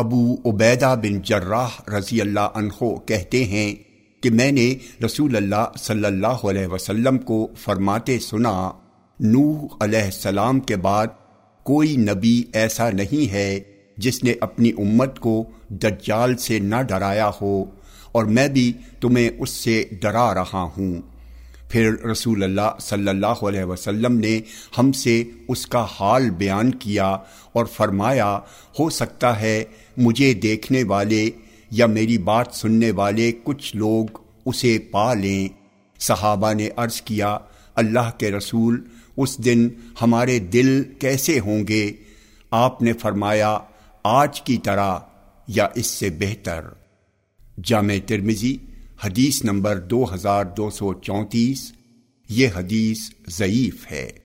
ابو عبیدہ بن جراح رضی اللہ عنہ کہتے ہیں کہ میں نے رسول اللہ صلی اللہ علیہ وسلم کو فرماتے سنا، نوح علیہ السلام کے بعد کوئی نبی ایسا نہیں ہے جس نے اپنی امت کو دجال سے نہ ڈرایا ہو، اور میں بھی تمہیں اس سے ڈرا رہا ہوں۔ پھر رسول اللہ صلی اللہ علیہ وسلم نے ہم سے اس کا حال بیان کیا اور فرمایا، ہو سکتا ہے مجھے دیکھنے والے یا میری بات سننے والے کچھ لوگ اسے پا لیں۔ صحابہ نے عرض کیا، اللہ کے رسول، اس دن ہمارے دل کیسے ہوں گے؟ آپ نے فرمایا، آج کی طرح یا اس سے بہتر۔ جامع ترمزی حدیث نمبر دو ہزار دو سو چونتیس یہ حدیث ضعیف ہے۔